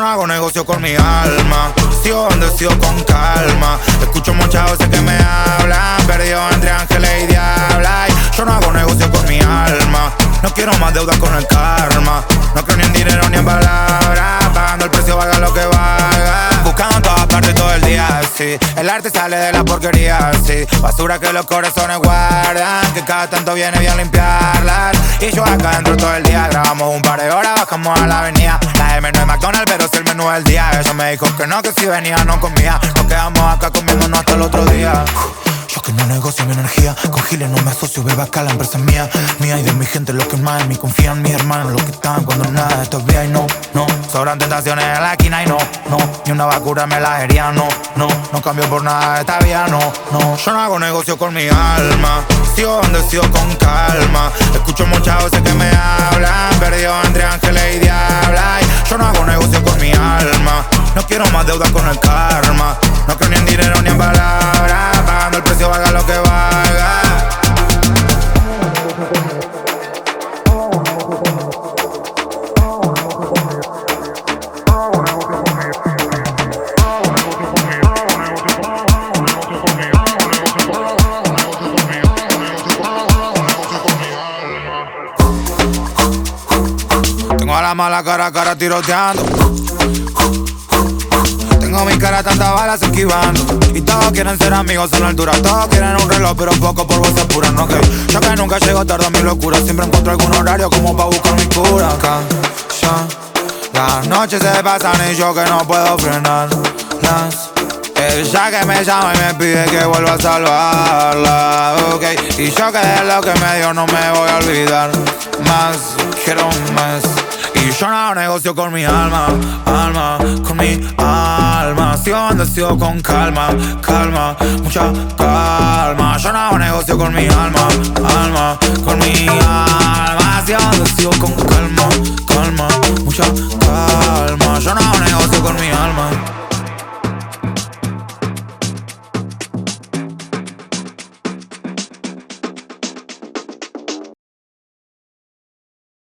no hago negocio con mi alma. Sigo bendecido con calma. Escucho muchas voces que me hablan. Perdido entre ángeles y diabla. Yo no hago negocio con mi alma. No quiero más deuda con el karma. El arte sale de la porquería, sí. Basura que los corazones guardan. Que cada tanto viene bien limpiarlas. Y yo acá dentro todo el día. Grabamos un par de horas, bajamos a la avenida. La M no es McDonald's, pero es el menú del día. Ella me dijo que no, que si venía no comía. Nos quedamos acá comiéndonos hasta el otro día. Yo que no negocio mi energía, con giles no me asocio, beba acá la empresa es mía, mía y de mi gente los que más en mí confían, mis hermanos los que están cuando nada esto es y no, no, sobran tentaciones en la esquina y no, no, ni una vacuna me la hería, no, no, no cambio por nada esta vida, no, no, yo no hago negocio con mi alma, sigo bendecido con calma, escucho muchas voces que me hablan, perdido entre ángeles y diabla, y yo no hago negocio con mi alma, no quiero más deuda con el karma, no creo ni en dinero ni en palabras, la mala cara, cara tiroteando. Tengo mi cara tantas balas esquivando. Y todos quieren ser amigos en la altura. Todos quieren un reloj pero poco por voces puras No que yo que nunca llego tarde a mi locura. Siempre encuentro algún horario como pa' buscar mi cura. Canción Las noches se pasan y yo que no puedo frenarlas ella que me llama y me pide que vuelva a salvarla, ok. Y yo que de lo que me dio no me voy a olvidar Más, quiero más y yo no negocio con mi alma, alma, con mi alma. Sigo bendecido con calma, calma, mucha calma. Yo no negocio con mi alma, alma, con mi alma. Sigo bendecido con calma,